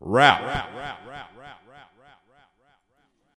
Wrap.